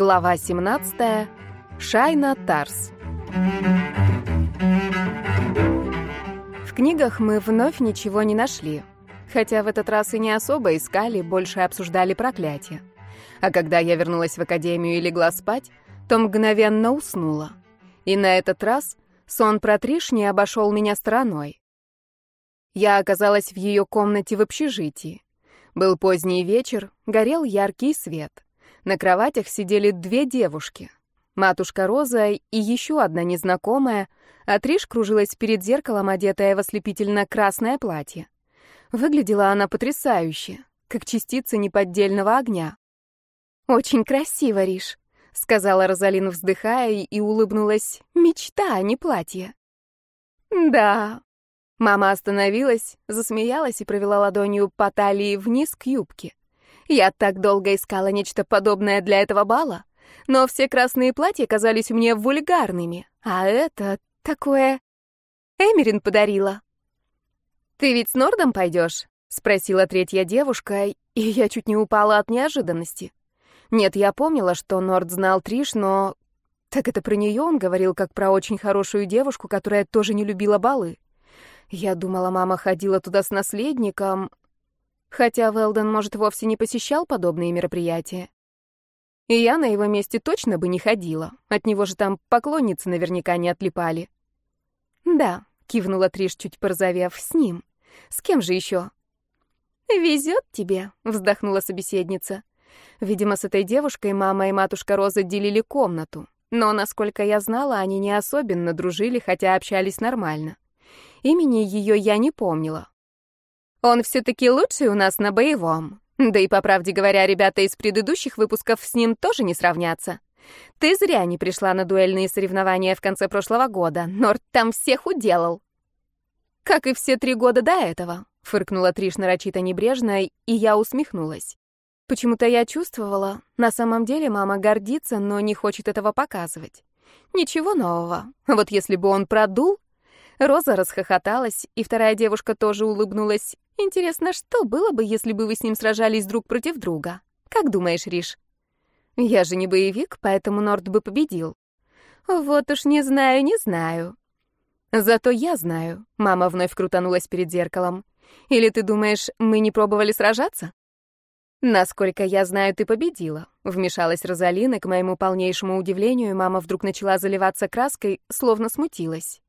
Глава 17. Шайна Тарс. В книгах мы вновь ничего не нашли. Хотя в этот раз и не особо искали, больше обсуждали проклятие. А когда я вернулась в академию и легла спать, то мгновенно уснула. И на этот раз сон про Триш не обошел меня стороной. Я оказалась в ее комнате в общежитии. Был поздний вечер, горел яркий свет. На кроватях сидели две девушки. Матушка Роза и еще одна незнакомая, а Триш кружилась перед зеркалом, одетая в ослепительно-красное платье. Выглядела она потрясающе, как частица неподдельного огня. «Очень красиво, Риш», — сказала Розалин, вздыхая, и улыбнулась. «Мечта, а не платье». «Да». Мама остановилась, засмеялась и провела ладонью по талии вниз к юбке. Я так долго искала нечто подобное для этого бала, но все красные платья казались мне вульгарными, а это такое... Эмерин подарила. «Ты ведь с Нордом пойдешь?» — спросила третья девушка, и я чуть не упала от неожиданности. Нет, я помнила, что Норд знал Триш, но... Так это про нее он говорил, как про очень хорошую девушку, которая тоже не любила балы. Я думала, мама ходила туда с наследником, хотя Велден, может, вовсе не посещал подобные мероприятия. И я на его месте точно бы не ходила. От него же там поклонницы наверняка не отлипали. «Да», — кивнула Триш, чуть порозовев, — «с ним. С кем же еще?» «Везет тебе», — вздохнула собеседница. Видимо, с этой девушкой мама и матушка Роза делили комнату. Но, насколько я знала, они не особенно дружили, хотя общались нормально. Имени ее я не помнила. Он все-таки лучший у нас на боевом. Да и, по правде говоря, ребята из предыдущих выпусков с ним тоже не сравнятся. Ты зря не пришла на дуэльные соревнования в конце прошлого года. Норд там всех уделал. Как и все три года до этого, фыркнула Триш нарочито небрежно, и я усмехнулась. Почему-то я чувствовала, на самом деле мама гордится, но не хочет этого показывать. Ничего нового. Вот если бы он продул... Роза расхохоталась, и вторая девушка тоже улыбнулась. Интересно, что было бы, если бы вы с ним сражались друг против друга? Как думаешь, Риш? Я же не боевик, поэтому Норд бы победил. Вот уж не знаю, не знаю. Зато я знаю. Мама вновь крутанулась перед зеркалом. Или ты думаешь, мы не пробовали сражаться? «Насколько я знаю, ты победила», — вмешалась Розалина, к моему полнейшему удивлению, мама вдруг начала заливаться краской, словно смутилась.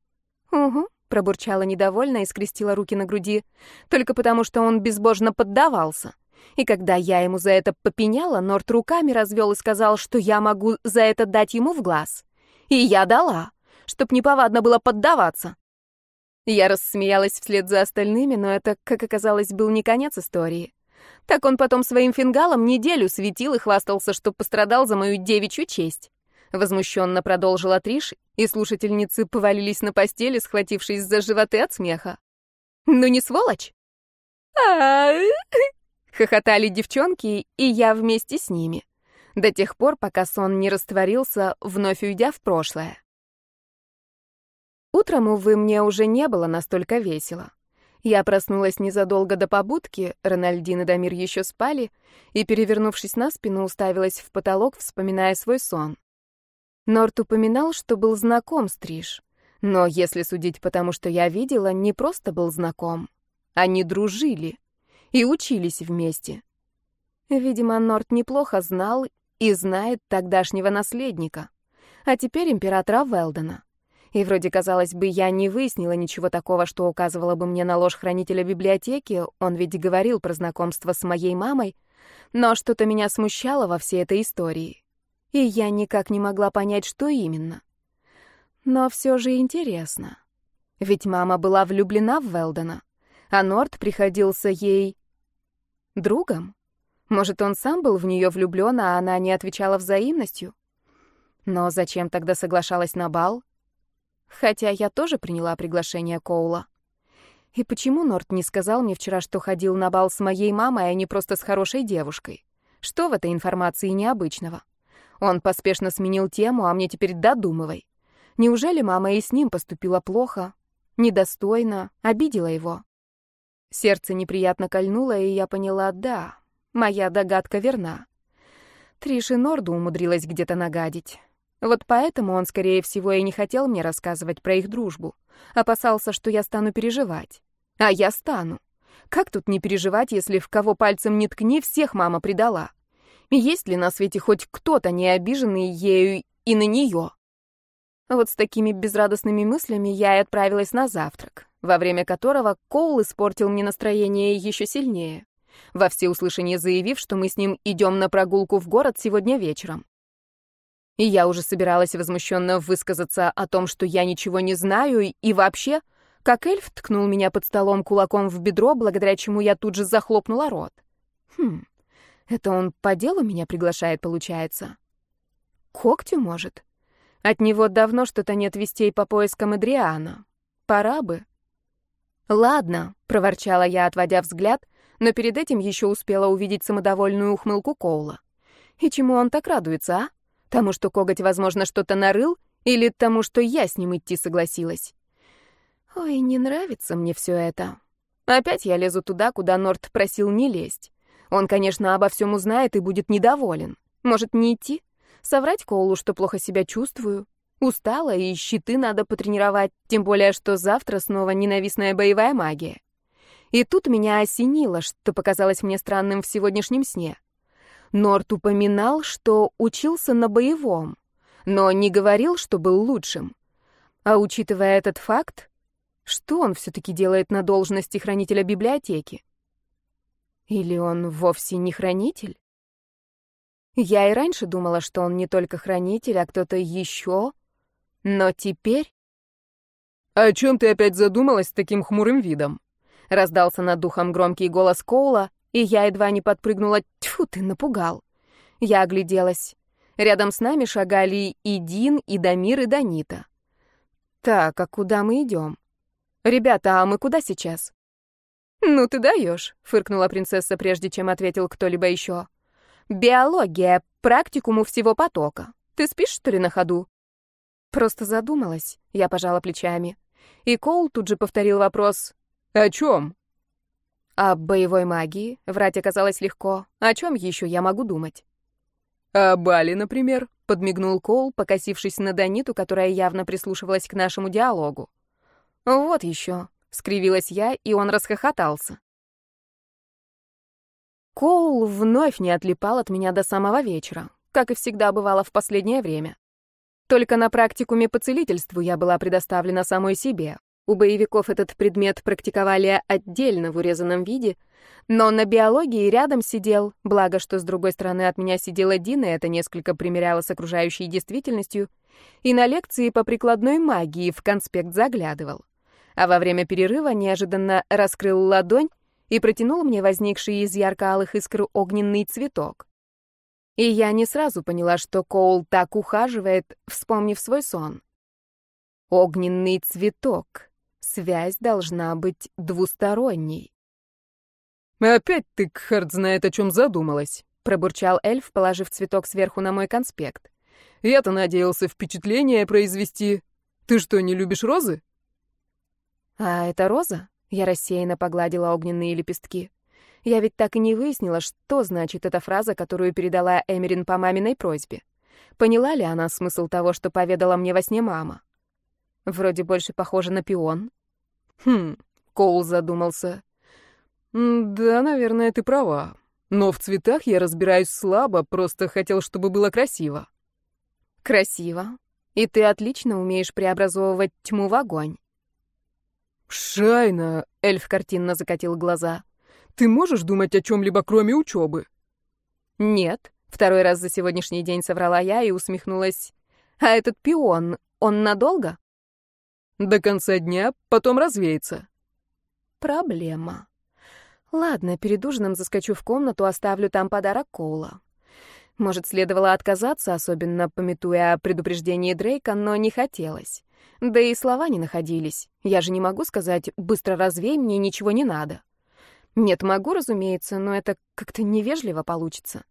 «Угу», — пробурчала недовольно и скрестила руки на груди, только потому что он безбожно поддавался. И когда я ему за это попеняла, Норт руками развел и сказал, что я могу за это дать ему в глаз. И я дала, чтоб неповадно было поддаваться. Я рассмеялась вслед за остальными, но это, как оказалось, был не конец истории. Так он потом своим фингалом неделю светил и хвастался, что пострадал за мою девичью честь. Возмущенно продолжила Триш, и слушательницы повалились на постели, схватившись за животы от смеха. «Ну не сволочь?» Хохотали девчонки, и я вместе с ними. До тех пор, пока сон не растворился, вновь уйдя в прошлое. Утром, увы, мне уже не было настолько весело. Я проснулась незадолго до побудки, Рональдин и Дамир еще спали, и, перевернувшись на спину, уставилась в потолок, вспоминая свой сон. Норт упоминал, что был знаком с Триш. Но, если судить по тому, что я видела, не просто был знаком. Они дружили и учились вместе. Видимо, Норт неплохо знал и знает тогдашнего наследника, а теперь императора Велдена. И вроде, казалось бы, я не выяснила ничего такого, что указывало бы мне на ложь хранителя библиотеки, он ведь говорил про знакомство с моей мамой, но что-то меня смущало во всей этой истории. И я никак не могла понять, что именно. Но все же интересно. Ведь мама была влюблена в Велдена, а Норт приходился ей... другом? Может, он сам был в нее влюблен, а она не отвечала взаимностью? Но зачем тогда соглашалась на бал? Хотя я тоже приняла приглашение Коула. И почему Норт не сказал мне вчера, что ходил на бал с моей мамой, а не просто с хорошей девушкой? Что в этой информации необычного? Он поспешно сменил тему, а мне теперь додумывай. Неужели мама и с ним поступила плохо, недостойно, обидела его? Сердце неприятно кольнуло, и я поняла, да, моя догадка верна. Триши Норду умудрилась где-то нагадить. Вот поэтому он, скорее всего, и не хотел мне рассказывать про их дружбу. Опасался, что я стану переживать. А я стану. Как тут не переживать, если в кого пальцем не ткни, всех мама предала? Есть ли на свете хоть кто-то, не обиженный ею и на нее? Вот с такими безрадостными мыслями я и отправилась на завтрак, во время которого Коул испортил мне настроение еще сильнее, во всеуслышание заявив, что мы с ним идем на прогулку в город сегодня вечером. И я уже собиралась возмущенно высказаться о том, что я ничего не знаю, и вообще, как эльф ткнул меня под столом кулаком в бедро, благодаря чему я тут же захлопнула рот. Хм, это он по делу меня приглашает, получается? Когтю, может? От него давно что-то нет вестей по поискам Эдриана. Пора бы. «Ладно», — проворчала я, отводя взгляд, но перед этим еще успела увидеть самодовольную ухмылку Коула. И чему он так радуется, а? Тому, что коготь, возможно, что-то нарыл, или тому, что я с ним идти согласилась? Ой, не нравится мне все это. Опять я лезу туда, куда Норт просил не лезть. Он, конечно, обо всем узнает и будет недоволен. Может, не идти? Соврать Коулу, что плохо себя чувствую? Устала, и щиты надо потренировать, тем более, что завтра снова ненавистная боевая магия. И тут меня осенило, что показалось мне странным в сегодняшнем сне. Норт упоминал, что учился на боевом, но не говорил, что был лучшим. А учитывая этот факт, что он все-таки делает на должности хранителя библиотеки? Или он вовсе не хранитель? Я и раньше думала, что он не только хранитель, а кто-то еще, но теперь... «О чем ты опять задумалась с таким хмурым видом?» Раздался над духом громкий голос Коула, и я едва не подпрыгнула. Тьфу, ты напугал. Я огляделась. Рядом с нами шагали и Дин, и Дамир, и Данита. Так, а куда мы идем? Ребята, а мы куда сейчас? Ну ты даешь, фыркнула принцесса, прежде чем ответил кто-либо еще. Биология, практикуму всего потока. Ты спишь, что ли, на ходу? Просто задумалась, я пожала плечами. И Коул тут же повторил вопрос. «О чем?» О боевой магии врать оказалось легко. О чем еще я могу думать? О Бали, например, подмигнул Коул, покосившись на Даниту, которая явно прислушивалась к нашему диалогу. Вот еще, скривилась я, и он расхохотался. Коул вновь не отлипал от меня до самого вечера, как и всегда бывало в последнее время. Только на практикуме по целительству я была предоставлена самой себе, у боевиков этот предмет практиковали отдельно в урезанном виде, но на биологии рядом сидел, благо, что с другой стороны от меня сидела Дина, это несколько примеряло с окружающей действительностью, и на лекции по прикладной магии в конспект заглядывал. А во время перерыва неожиданно раскрыл ладонь и протянул мне возникший из ярко-алых искр огненный цветок. И я не сразу поняла, что Коул так ухаживает, вспомнив свой сон. Огненный цветок. Связь должна быть двусторонней. «Опять ты, Кхард, знает, о чем задумалась», — пробурчал эльф, положив цветок сверху на мой конспект. «Я-то надеялся впечатление произвести. Ты что, не любишь розы?» «А это роза?» — я рассеянно погладила огненные лепестки. Я ведь так и не выяснила, что значит эта фраза, которую передала Эмерин по маминой просьбе. Поняла ли она смысл того, что поведала мне во сне мама? Вроде больше похоже на пион. Хм, Коул задумался. Да, наверное, ты права. Но в цветах я разбираюсь слабо, просто хотел, чтобы было красиво. Красиво. И ты отлично умеешь преобразовывать тьму в огонь. Шайна, эльф картинно закатил глаза. Ты можешь думать о чем-либо, кроме учебы? Нет. Второй раз за сегодняшний день соврала я и усмехнулась. А этот пион, он надолго? До конца дня, потом развеется. Проблема. Ладно, перед ужином заскочу в комнату, оставлю там подарок Коула. Может, следовало отказаться, особенно пометуя о предупреждении Дрейка, но не хотелось. Да и слова не находились. Я же не могу сказать «быстро развей, мне ничего не надо». Нет, могу, разумеется, но это как-то невежливо получится.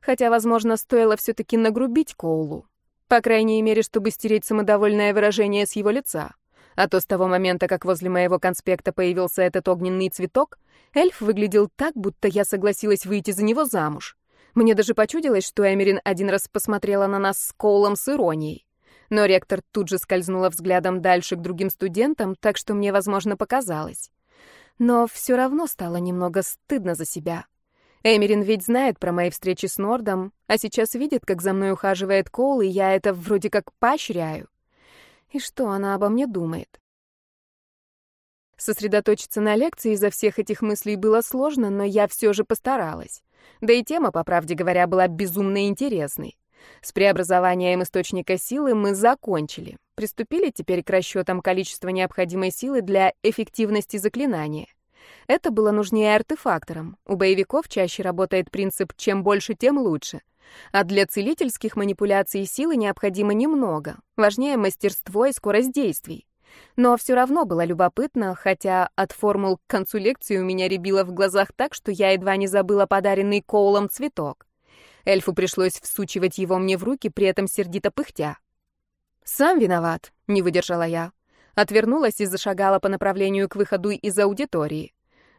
Хотя, возможно, стоило все-таки нагрубить Коулу. По крайней мере, чтобы стереть самодовольное выражение с его лица. А то с того момента, как возле моего конспекта появился этот огненный цветок, эльф выглядел так, будто я согласилась выйти за него замуж. Мне даже почудилось, что Эмерин один раз посмотрела на нас с Коулом с иронией. Но ректор тут же скользнула взглядом дальше к другим студентам, так что мне, возможно, показалось. Но все равно стало немного стыдно за себя. Эмерин ведь знает про мои встречи с Нордом, а сейчас видит, как за мной ухаживает Коул, и я это вроде как поощряю. И что она обо мне думает? Сосредоточиться на лекции из-за всех этих мыслей было сложно, но я все же постаралась. Да и тема, по правде говоря, была безумно интересной. С преобразованием источника силы мы закончили. Приступили теперь к расчетам количества необходимой силы для эффективности заклинания. Это было нужнее артефакторам. У боевиков чаще работает принцип «чем больше, тем лучше». А для целительских манипуляций силы необходимо немного. Важнее мастерство и скорость действий. Но все равно было любопытно, хотя от формул к концу лекции у меня рябило в глазах так, что я едва не забыла подаренный Коулом цветок. Эльфу пришлось всучивать его мне в руки, при этом сердито пыхтя. «Сам виноват», — не выдержала я. Отвернулась и зашагала по направлению к выходу из аудитории.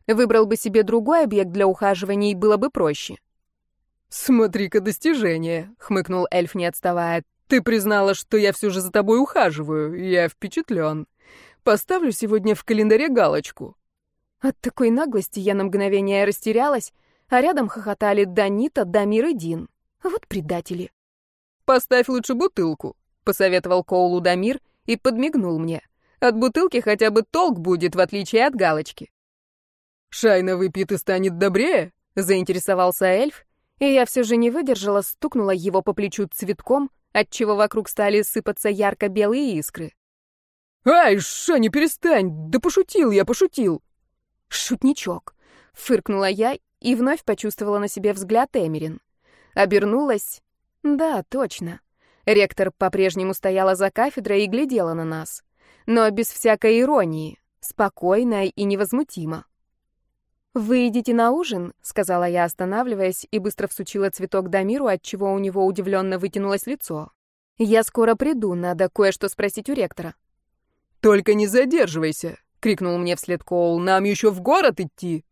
Выбрал бы себе другой объект для ухаживания, и было бы проще. «Смотри-ка достижение», — хмыкнул эльф, не отставая. Ты признала, что я все же за тобой ухаживаю. Я впечатлен. Поставлю сегодня в календаре галочку. От такой наглости я на мгновение растерялась, а рядом хохотали Данита, Дамир и Дин. Вот предатели. Поставь лучше бутылку, посоветовал Коулу Дамир и подмигнул мне. От бутылки хотя бы толк будет, в отличие от галочки. Шайна выпьет и станет добрее, заинтересовался эльф, и я все же не выдержала, стукнула его по плечу цветком, отчего вокруг стали сыпаться ярко-белые искры. «Ай, Шаня, перестань! Да пошутил я, пошутил!» «Шутничок!» — фыркнула я и вновь почувствовала на себе взгляд Эмерин. Обернулась. Да, точно. Ректор по-прежнему стояла за кафедрой и глядела на нас. Но без всякой иронии, спокойно и невозмутимо. «Вы идите на ужин?» — сказала я, останавливаясь, и быстро всучила цветок Дамиру, отчего у него удивленно вытянулось лицо. «Я скоро приду, надо кое-что спросить у ректора». «Только не задерживайся!» — крикнул мне вслед Коул. «Нам еще в город идти!»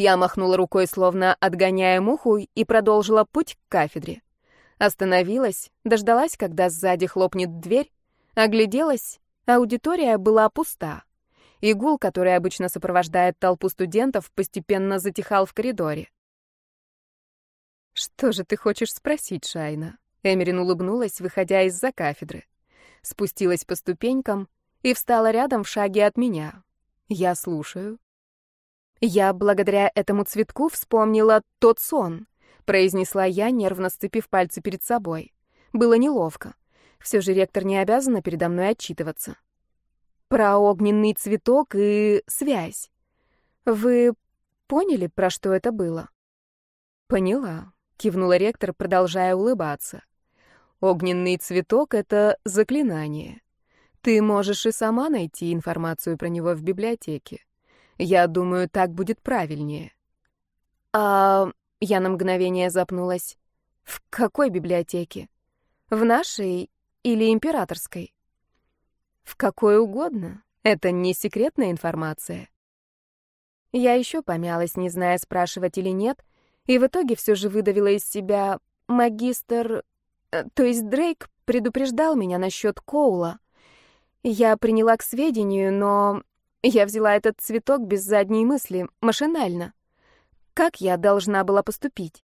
Я махнула рукой, словно отгоняя муху, и продолжила путь к кафедре. Остановилась, дождалась, когда сзади хлопнет дверь, огляделась, аудитория была пуста. Игул, который обычно сопровождает толпу студентов, постепенно затихал в коридоре. «Что же ты хочешь спросить, Шайна?» Эмерин улыбнулась, выходя из-за кафедры. Спустилась по ступенькам и встала рядом в шаге от меня. Я слушаю. «Я благодаря этому цветку вспомнила тот сон», — произнесла я, нервно сцепив пальцы перед собой. Было неловко. Все же ректор не обязана передо мной отчитываться. Про огненный цветок и связь. Вы поняли, про что это было? Поняла, кивнула ректор, продолжая улыбаться. Огненный цветок — это заклинание. Ты можешь и сама найти информацию про него в библиотеке. Я думаю, так будет правильнее. А я на мгновение запнулась. В какой библиотеке? В нашей или императорской? В какой угодно. Это не секретная информация. Я еще помялась, не зная, спрашивать или нет, и в итоге все же выдавила из себя магистр... Э, то есть Дрейк предупреждал меня насчет Коула. Я приняла к сведению, но я взяла этот цветок без задней мысли, машинально. Как я должна была поступить?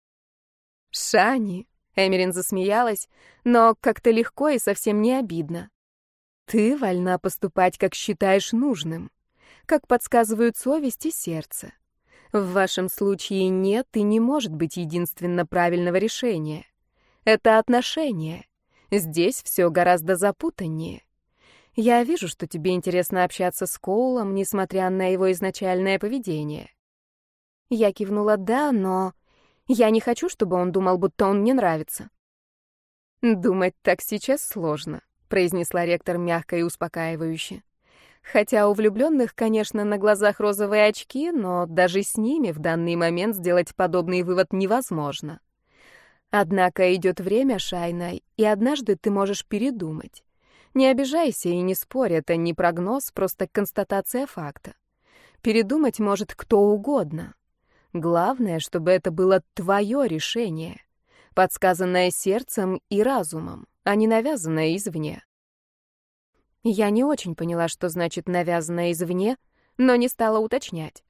«Шани!» — Эмерин засмеялась, но как-то легко и совсем не обидно. Ты вольна поступать, как считаешь нужным, как подсказывают совесть и сердце. В вашем случае нет и не может быть единственно правильного решения. Это отношения. Здесь все гораздо запутаннее. Я вижу, что тебе интересно общаться с Коулом, несмотря на его изначальное поведение. Я кивнула «да», но я не хочу, чтобы он думал, будто он мне нравится. Думать так сейчас сложно. — произнесла ректор мягко и успокаивающе. Хотя у влюбленных, конечно, на глазах розовые очки, но даже с ними в данный момент сделать подобный вывод невозможно. Однако идет время, Шайна, и однажды ты можешь передумать. Не обижайся и не спорь, это не прогноз, просто констатация факта. Передумать может кто угодно. Главное, чтобы это было твое решение. подсказанное сердцем и разумом, а не навязанное извне. Я не очень поняла, что значит «навязанное извне», но не стала уточнять.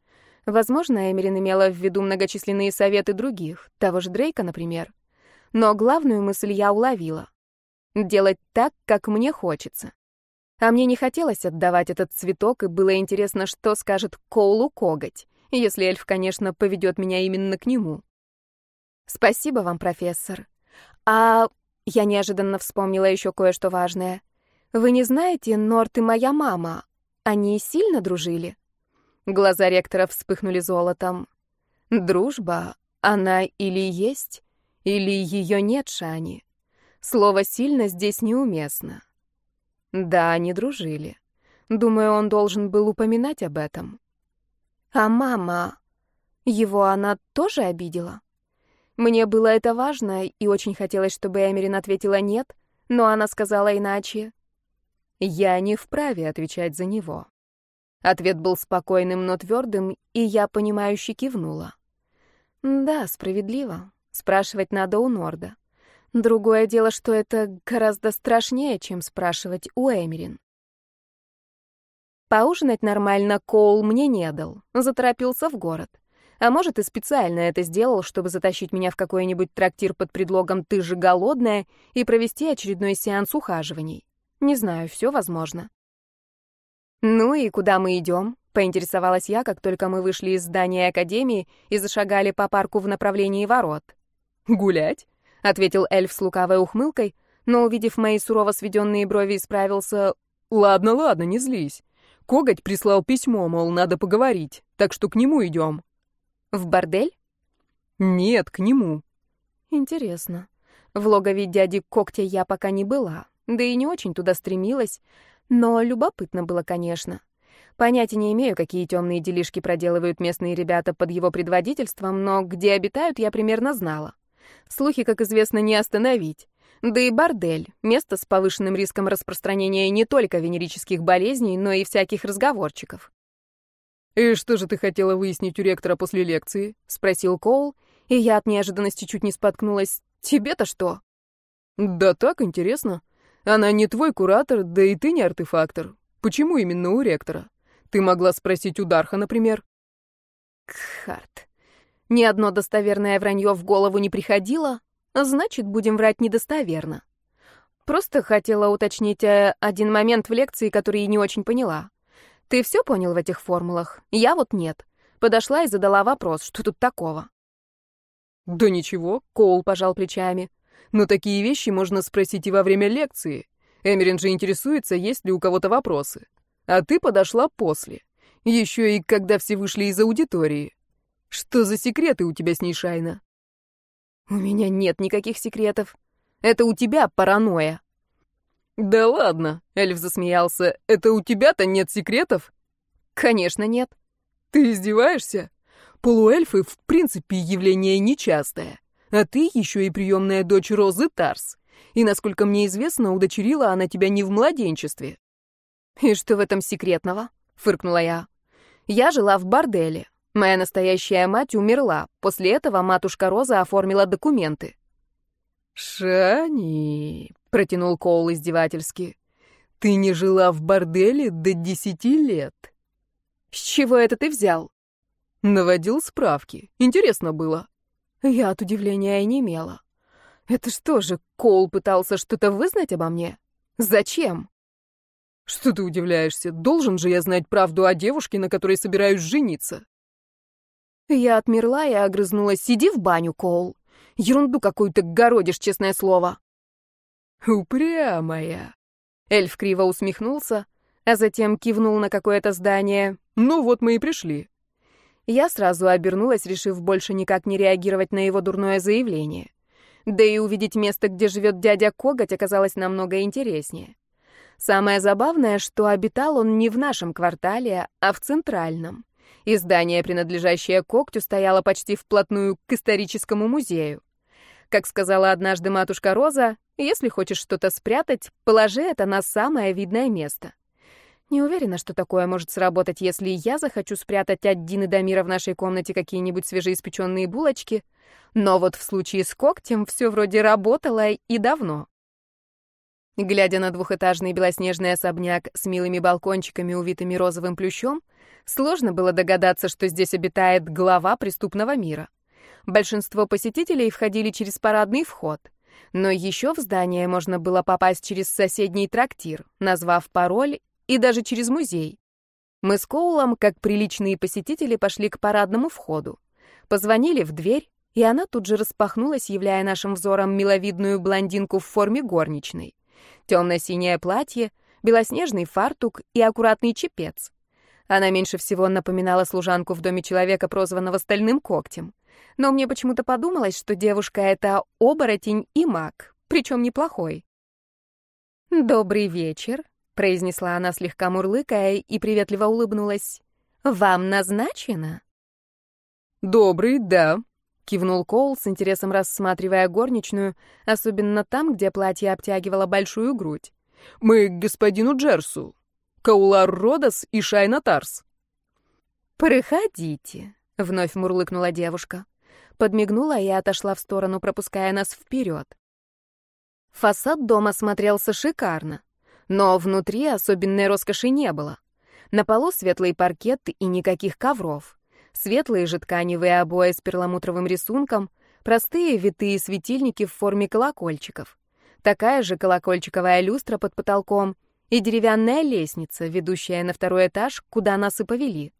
Возможно, Эмерин имела в виду многочисленные советы других, того же Дрейка, например. Но главную мысль я уловила. Делать так, как мне хочется. А мне не хотелось отдавать этот цветок, и было интересно, что скажет Коулу коготь, если эльф, конечно, поведет меня именно к нему. «Спасибо вам, профессор. А я неожиданно вспомнила еще кое-что важное. Вы не знаете, Норт и моя мама, они сильно дружили?» Глаза ректора вспыхнули золотом. «Дружба, она или есть, или ее нет, Шани. Слово «сильно» здесь неуместно. Да, они дружили. Думаю, он должен был упоминать об этом. А мама... Его она тоже обидела? Мне было это важно, и очень хотелось, чтобы Эмерин ответила «нет», но она сказала иначе. Я не вправе отвечать за него. Ответ был спокойным, но твердым, и я, понимающе кивнула. Да, справедливо. Спрашивать надо у Норда. Другое дело, что это гораздо страшнее, чем спрашивать у Эмерин. Поужинать нормально Коул мне не дал, заторопился в город. А может, и специально это сделал, чтобы затащить меня в какой-нибудь трактир под предлогом «ты же голодная» и провести очередной сеанс ухаживаний. Не знаю, все возможно. «Ну и куда мы идем?» — поинтересовалась я, как только мы вышли из здания Академии и зашагали по парку в направлении ворот. «Гулять?» Ответил эльф с лукавой ухмылкой, но, увидев мои сурово сведенные брови, исправился. «Ладно, ладно, не злись. Коготь прислал письмо, мол, надо поговорить, так что к нему идем». «В бордель?» «Нет, к нему». «Интересно. В логове дяди Когтя я пока не была, да и не очень туда стремилась, но любопытно было, конечно». Понятия не имею, какие темные делишки проделывают местные ребята под его предводительством, но где обитают, я примерно знала. Слухи, как известно, не остановить. Да и бордель — место с повышенным риском распространения не только венерических болезней, но и всяких разговорчиков. «И что же ты хотела выяснить у ректора после лекции?» — спросил Коул, и я от неожиданности чуть не споткнулась. «Тебе-то что?» «Да так, интересно. Она не твой куратор, да и ты не артефактор. Почему именно у ректора? Ты могла спросить у Дарха, например?» Кхарт. Ни одно достоверное вранье в голову не приходило, значит, будем врать недостоверно. Просто хотела уточнить э, один момент в лекции, который не очень поняла. Ты все понял в этих формулах? Я вот нет. Подошла и задала вопрос, что тут такого? Да ничего, Коул пожал плечами. Но такие вещи можно спросить и во время лекции. Эмерин же интересуется, есть ли у кого-то вопросы. А ты подошла после. Еще и когда все вышли из аудитории. Что за секреты у тебя с ней, Шайна? У меня нет никаких секретов. Это у тебя паранойя. Да ладно, эльф засмеялся. Это у тебя-то нет секретов? Конечно, нет. Ты издеваешься? Полуэльфы в принципе явление нечастое. А ты еще и приемная дочь Розы Тарс. И, насколько мне известно, удочерила она тебя не в младенчестве. И что в этом секретного? Фыркнула я. Я жила в борделе. Моя настоящая мать умерла. После этого матушка Роза оформила документы. «Шани», — протянул Коул издевательски, — «ты не жила в борделе до десяти лет». «С чего это ты взял?» Наводил справки. Интересно было. Я от удивления и не имела. Это что же, Коул пытался что-то вызнать обо мне? Зачем? Что ты удивляешься? Должен же я знать правду о девушке, на которой собираюсь жениться. Я отмерла и огрызнулась. «Сиди в баню, Коул. Ерунду какую-то городишь, честное слово». «Упрямая». Эльф криво усмехнулся, а затем кивнул на какое-то здание. «Ну вот мы и пришли». Я сразу обернулась, решив больше никак не реагировать на его дурное заявление. Да и увидеть место, где живет дядя Коготь, оказалось намного интереснее. Самое забавное, что обитал он не в нашем квартале, а в центральном и здание, принадлежащее когтю, стояло почти вплотную к историческому музею. Как сказала однажды матушка Роза, если хочешь что-то спрятать, положи это на самое видное место. Не уверена, что такое может сработать, если я захочу спрятать от Дины Дамира в нашей комнате какие-нибудь свежеиспеченные булочки, но вот в случае с когтем все вроде работало и давно. Глядя на двухэтажный белоснежный особняк с милыми балкончиками, увитыми розовым плющом, сложно было догадаться, что здесь обитает глава преступного мира. Большинство посетителей входили через парадный вход, но еще в здание можно было попасть через соседний трактир, назвав пароль, и даже через музей. Мы с Коулом, как приличные посетители, пошли к парадному входу. Позвонили в дверь, и она тут же распахнулась, являя нашим взором миловидную блондинку в форме горничной. Темно-синее платье, белоснежный фартук и аккуратный чепец. Она меньше всего напоминала служанку в доме человека, прозванного Стальным когтем. Но мне почему-то подумалось, что девушка — это оборотень и маг, причем неплохой. «Добрый вечер», — произнесла она слегка мурлыкая и приветливо улыбнулась. «Вам назначено?» «Добрый, да», — кивнул Коул с интересом рассматривая горничную, особенно там, где платье обтягивало большую грудь. «Мы к господину Джерсу. Каулар Родос и Шайна Тарс». «Проходите», — вновь мурлыкнула девушка. Подмигнула и отошла в сторону, пропуская нас вперед. Фасад дома смотрелся шикарно, но внутри особенной роскоши не было. На полу светлый паркет и никаких ковров. Светлые же тканевые обои с перламутровым рисунком, простые витые светильники в форме колокольчиков. Такая же колокольчиковая люстра под потолком и деревянная лестница, ведущая на второй этаж, куда нас и повели.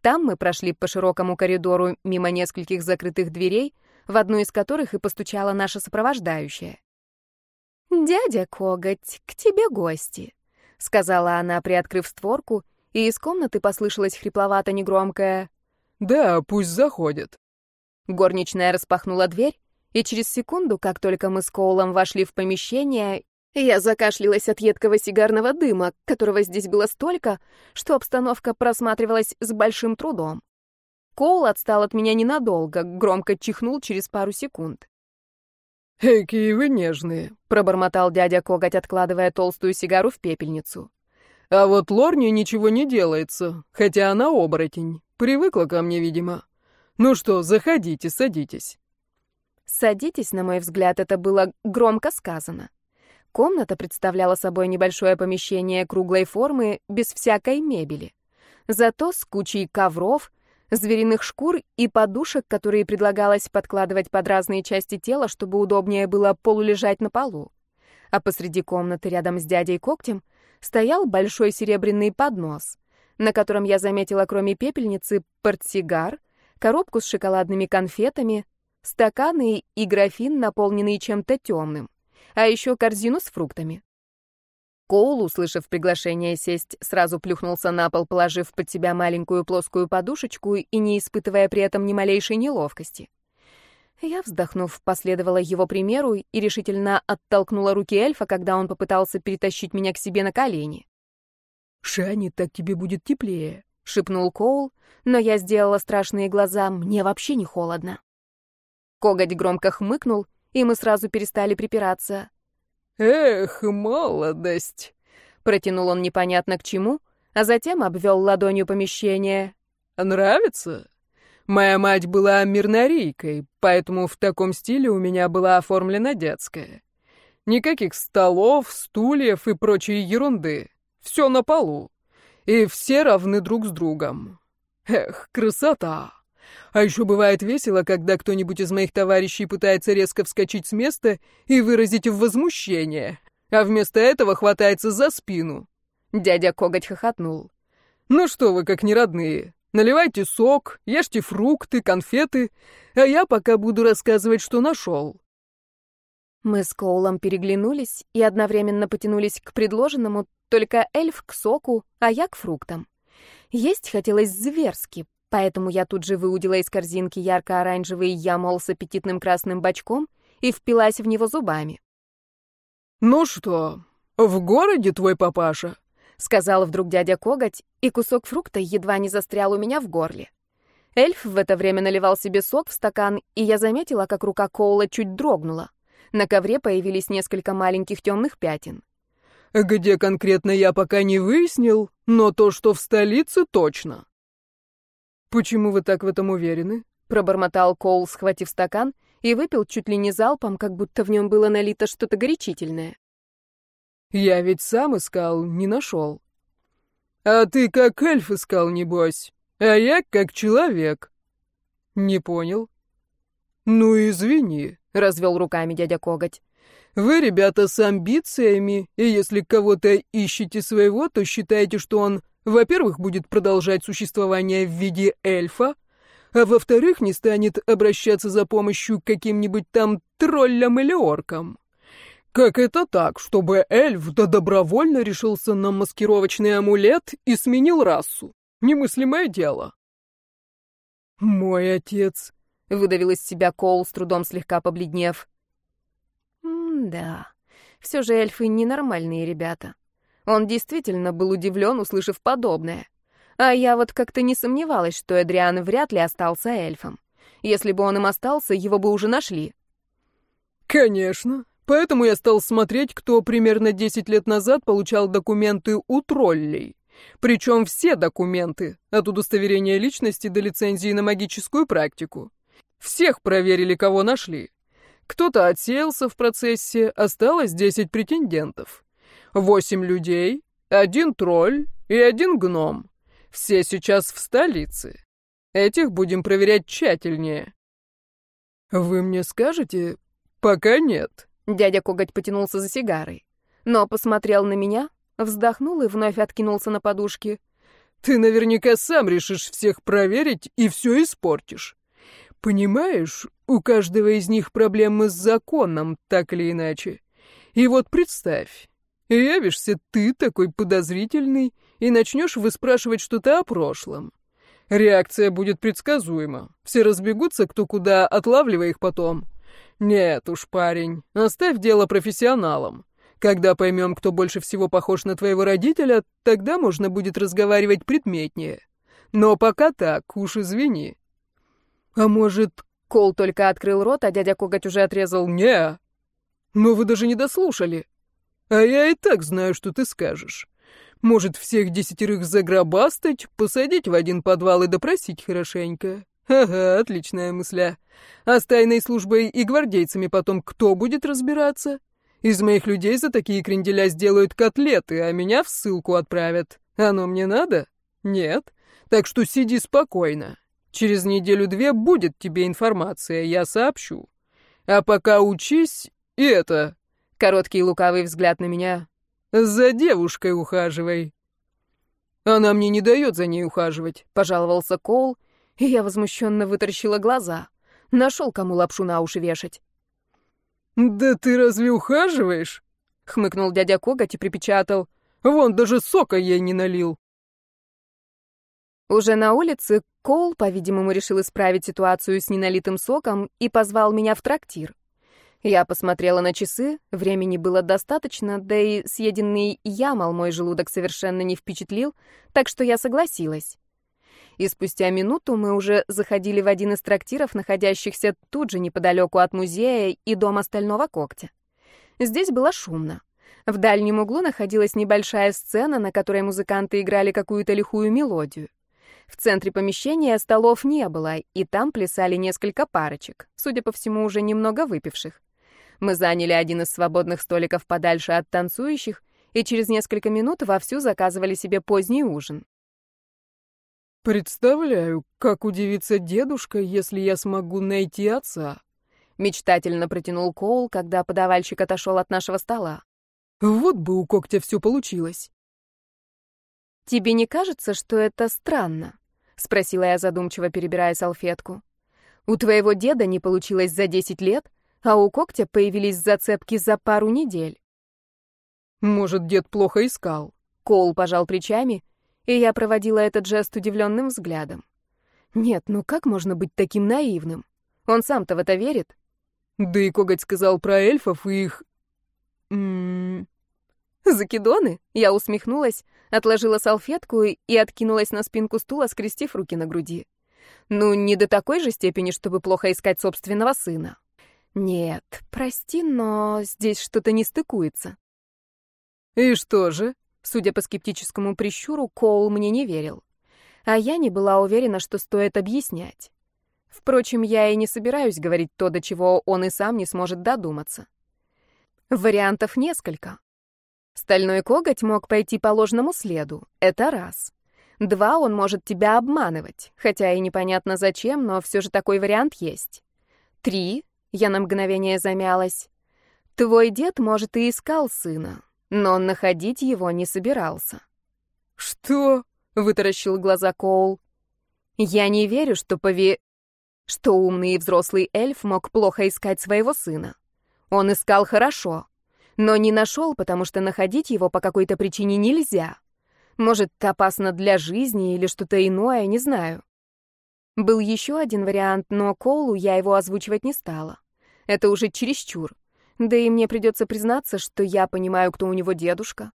Там мы прошли по широкому коридору мимо нескольких закрытых дверей, в одну из которых и постучала наша сопровождающая. «Дядя Коготь, к тебе гости», — сказала она, приоткрыв створку, и из комнаты послышалось хрипловато-негромкое «Да, пусть заходят». Горничная распахнула дверь, и через секунду, как только мы с Коулом вошли в помещение, я закашлялась от едкого сигарного дыма, которого здесь было столько, что обстановка просматривалась с большим трудом. Коул отстал от меня ненадолго, громко чихнул через пару секунд. «Какие вы нежные», — пробормотал дядя Коготь, откладывая толстую сигару в пепельницу. «А вот Лорне ничего не делается, хотя она оборотень. Привыкла ко мне, видимо. Ну что, заходите, садитесь. Садитесь, на мой взгляд, это было громко сказано. Комната представляла собой небольшое помещение круглой формы, без всякой мебели. Зато с кучей ковров, звериных шкур и подушек, которые предлагалось подкладывать под разные части тела, чтобы удобнее было полулежать на полу. А посреди комнаты рядом с дядей Когтем стоял большой серебряный поднос на котором я заметила, кроме пепельницы, портсигар, коробку с шоколадными конфетами, стаканы и графин, наполненные чем-то темным, а еще корзину с фруктами. Коул, услышав приглашение сесть, сразу плюхнулся на пол, положив под себя маленькую плоскую подушечку и не испытывая при этом ни малейшей неловкости. Я, вздохнув, последовала его примеру и решительно оттолкнула руки эльфа, когда он попытался перетащить меня к себе на колени. «Шани, так тебе будет теплее», — шепнул Коул, но я сделала страшные глаза, мне вообще не холодно. Коготь громко хмыкнул, и мы сразу перестали припираться. «Эх, молодость!» — протянул он непонятно к чему, а затем обвел ладонью помещение. «Нравится? Моя мать была мирнорийкой, поэтому в таком стиле у меня была оформлена детская. Никаких столов, стульев и прочей ерунды. Все на полу. И все равны друг с другом. Эх, красота! А еще бывает весело, когда кто-нибудь из моих товарищей пытается резко вскочить с места и выразить возмущение, а вместо этого хватается за спину. Дядя Коготь хохотнул. «Ну что вы, как неродные, наливайте сок, ешьте фрукты, конфеты, а я пока буду рассказывать, что нашел». Мы с Коулом переглянулись и одновременно потянулись к предложенному, только эльф к соку, а я к фруктам. Есть хотелось зверски, поэтому я тут же выудила из корзинки ярко-оранжевый ямол с аппетитным красным бочком и впилась в него зубами. «Ну что, в городе твой папаша?» — сказал вдруг дядя Коготь, и кусок фрукта едва не застрял у меня в горле. Эльф в это время наливал себе сок в стакан, и я заметила, как рука Коула чуть дрогнула. На ковре появились несколько маленьких темных пятен. Где конкретно я пока не выяснил, но то, что в столице, точно. Почему вы так в этом уверены? Пробормотал Коул, схватив стакан, и выпил чуть ли не залпом, как будто в нем было налито что-то горячительное. Я ведь сам искал, не нашел. А ты как эльф искал, небось, а я как человек. Не понял. Ну, извини, развел руками дядя Коготь. Вы, ребята, с амбициями, и если кого-то ищете своего, то считаете, что он, во-первых, будет продолжать существование в виде эльфа, а во-вторых, не станет обращаться за помощью к каким-нибудь там троллям или оркам. Как это так, чтобы эльф да добровольно решился на маскировочный амулет и сменил расу? Немыслимое дело. Мой отец, — выдавил из себя Коул, с трудом слегка побледнев. Да, все же эльфы ненормальные ребята. Он действительно был удивлен, услышав подобное. А я вот как-то не сомневалась, что Эдриан вряд ли остался эльфом. Если бы он им остался, его бы уже нашли. Конечно. Поэтому я стал смотреть, кто примерно 10 лет назад получал документы у троллей. Причем все документы, от удостоверения личности до лицензии на магическую практику. Всех проверили, кого нашли. Кто-то отсеялся в процессе, осталось десять претендентов. Восемь людей, один тролль и один гном. Все сейчас в столице. Этих будем проверять тщательнее. Вы мне скажете? Пока нет. Дядя Коготь потянулся за сигарой, но посмотрел на меня, вздохнул и вновь откинулся на подушке. Ты наверняка сам решишь всех проверить и все испортишь. Понимаешь, у каждого из них проблемы с законом, так или иначе. И вот представь, явишься ты такой подозрительный и начнешь выспрашивать что-то о прошлом. Реакция будет предсказуема. Все разбегутся кто куда, отлавливая их потом. Нет уж, парень, оставь дело профессионалам. Когда поймем, кто больше всего похож на твоего родителя, тогда можно будет разговаривать предметнее. Но пока так, уж извини. А может, Кол только открыл рот, а дядя Коготь уже отрезал «не». Но вы даже не дослушали. А я и так знаю, что ты скажешь. Может, всех десятерых загробастать, посадить в один подвал и допросить хорошенько. Ага, отличная мысля. А с тайной службой и гвардейцами потом кто будет разбираться? Из моих людей за такие кренделя сделают котлеты, а меня в ссылку отправят. Оно мне надо? Нет. Так что сиди спокойно. Через неделю-две будет тебе информация, я сообщу. А пока учись, и это...» Короткий лукавый взгляд на меня. «За девушкой ухаживай». «Она мне не дает за ней ухаживать», — пожаловался Коул, и я возмущенно вытаращила глаза. Нашел, кому лапшу на уши вешать. «Да ты разве ухаживаешь?» — хмыкнул дядя Коготь и припечатал. «Вон даже сока ей не налил». Уже на улице Коул, по-видимому, решил исправить ситуацию с неналитым соком и позвал меня в трактир. Я посмотрела на часы, времени было достаточно, да и съеденный ямал мой желудок совершенно не впечатлил, так что я согласилась. И спустя минуту мы уже заходили в один из трактиров, находящихся тут же неподалеку от музея и дома Стального Когтя. Здесь было шумно. В дальнем углу находилась небольшая сцена, на которой музыканты играли какую-то лихую мелодию. В центре помещения столов не было, и там плясали несколько парочек, судя по всему, уже немного выпивших. Мы заняли один из свободных столиков подальше от танцующих, и через несколько минут вовсю заказывали себе поздний ужин. «Представляю, как удивится дедушка, если я смогу найти отца», — мечтательно протянул Коул, когда подавальщик отошел от нашего стола. «Вот бы у когтя все получилось». «Тебе не кажется, что это странно?» — спросила я задумчиво, перебирая салфетку. «У твоего деда не получилось за десять лет, а у когтя появились зацепки за пару недель». «Может, дед плохо искал?» Коул пожал плечами, и я проводила этот жест удивленным взглядом. «Нет, ну как можно быть таким наивным? Он сам-то в это верит?» «Да и коготь сказал про эльфов и их...» М -м «Закидоны?» Я усмехнулась, отложила салфетку и откинулась на спинку стула, скрестив руки на груди. Ну, не до такой же степени, чтобы плохо искать собственного сына. Нет, прости, но здесь что-то не стыкуется. «И что же?» Судя по скептическому прищуру, Коул мне не верил. А я не была уверена, что стоит объяснять. Впрочем, я и не собираюсь говорить то, до чего он и сам не сможет додуматься. Вариантов несколько. Стальной коготь мог пойти по ложному следу. Это раз. Два, он может тебя обманывать, хотя и непонятно зачем, но все же такой вариант есть. Три, я на мгновение замялась. Твой дед, может, и искал сына, но находить его не собирался. «Что?» — вытаращил глаза Коул. «Я не верю, что пови... что умный и взрослый эльф мог плохо искать своего сына. Он искал хорошо, но не нашел, потому что находить его по какой-то причине нельзя. Может, опасно для жизни или что-то иное, не знаю. Был еще один вариант, но Коулу я его озвучивать не стала. Это уже чересчур. Да и мне придется признаться, что я понимаю, кто у него дедушка.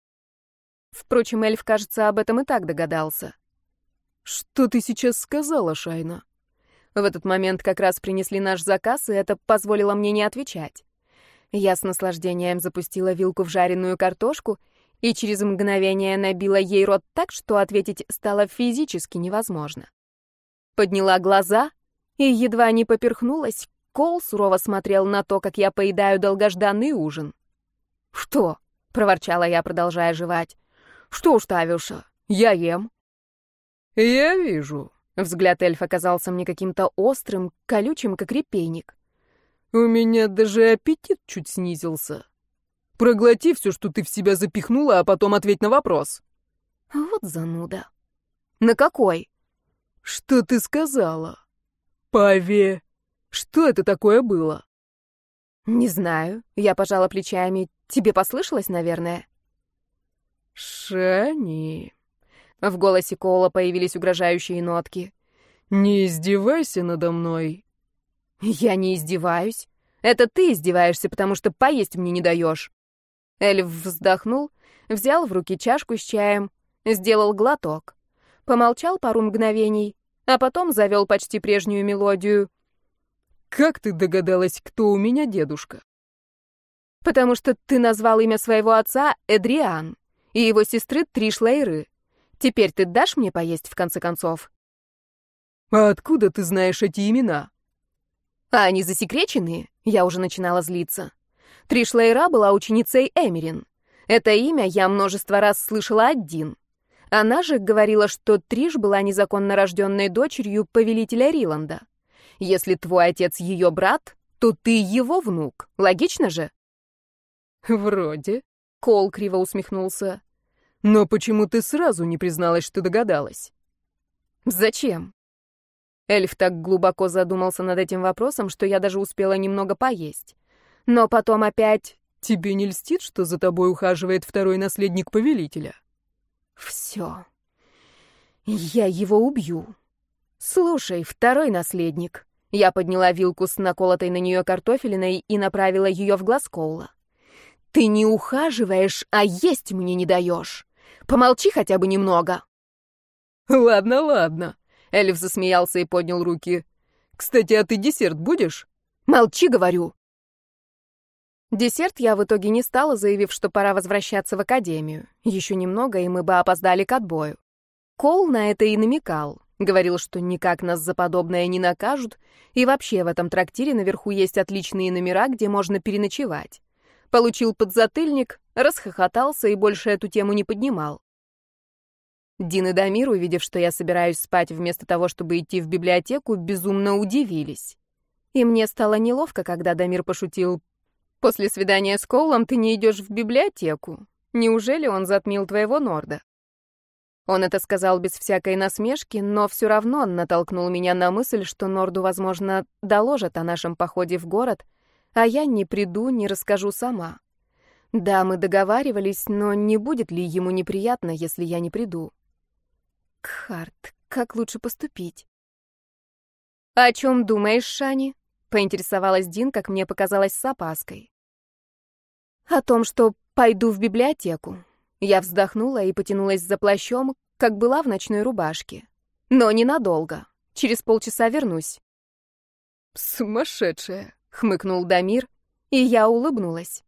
Впрочем, эльф, кажется, об этом и так догадался. «Что ты сейчас сказала, Шайна?» В этот момент как раз принесли наш заказ, и это позволило мне не отвечать. Я с наслаждением запустила вилку в жареную картошку и через мгновение набила ей рот так, что ответить стало физически невозможно. Подняла глаза и едва не поперхнулась. Кол сурово смотрел на то, как я поедаю долгожданный ужин. «Что?» — проворчала я, продолжая жевать. «Что Тавюша, я ем». «Я вижу». Взгляд эльфа казался мне каким-то острым, колючим, как репейник. У меня даже аппетит чуть снизился. Проглоти все, что ты в себя запихнула, а потом ответь на вопрос. Вот зануда. На какой? Что ты сказала? Паве. Что это такое было? Не знаю. Я пожала плечами. Тебе послышалось, наверное? Шани. В голосе Кола появились угрожающие нотки. Не издевайся надо мной. «Я не издеваюсь. Это ты издеваешься, потому что поесть мне не даешь». Эльф вздохнул, взял в руки чашку с чаем, сделал глоток. Помолчал пару мгновений, а потом завел почти прежнюю мелодию. «Как ты догадалась, кто у меня дедушка?» «Потому что ты назвал имя своего отца Эдриан и его сестры Тришлейры. Теперь ты дашь мне поесть, в конце концов?» «А откуда ты знаешь эти имена?» А они засекреченные? Я уже начинала злиться. Тришлейра была ученицей Эмерин. Это имя я множество раз слышала от Дин. Она же говорила, что Триш была незаконно рожденной дочерью повелителя Риланда. Если твой отец ее брат, то ты его внук. Логично же? Вроде. Кол криво усмехнулся. Но почему ты сразу не призналась, что догадалась? Зачем? Эльф так глубоко задумался над этим вопросом, что я даже успела немного поесть. Но потом опять... Тебе не льстит, что за тобой ухаживает второй наследник повелителя? Все. Я его убью. Слушай, второй наследник. Я подняла вилку с наколотой на нее картофелиной и направила ее в глаз Коула. Ты не ухаживаешь, а есть мне не даешь. Помолчи хотя бы немного. Ладно, ладно. Эльф засмеялся и поднял руки. «Кстати, а ты десерт будешь?» «Молчи, говорю!» Десерт я в итоге не стала, заявив, что пора возвращаться в академию. Еще немного, и мы бы опоздали к отбою. Кол на это и намекал. Говорил, что никак нас за подобное не накажут, и вообще в этом трактире наверху есть отличные номера, где можно переночевать. Получил подзатыльник, расхохотался и больше эту тему не поднимал. Дин и Дамир, увидев, что я собираюсь спать вместо того, чтобы идти в библиотеку, безумно удивились. И мне стало неловко, когда Дамир пошутил. «После свидания с Коулом ты не идешь в библиотеку. Неужели он затмил твоего Норда?» Он это сказал без всякой насмешки, но все равно натолкнул меня на мысль, что Норду, возможно, доложат о нашем походе в город, а я не приду, не расскажу сама. Да, мы договаривались, но не будет ли ему неприятно, если я не приду? Кхарт, как лучше поступить? «О чем думаешь, Шани?» — поинтересовалась Дин, как мне показалось, с опаской. «О том, что пойду в библиотеку». Я вздохнула и потянулась за плащом, как была в ночной рубашке. Но ненадолго. Через полчаса вернусь. «Сумасшедшая!» — хмыкнул Дамир, и я улыбнулась.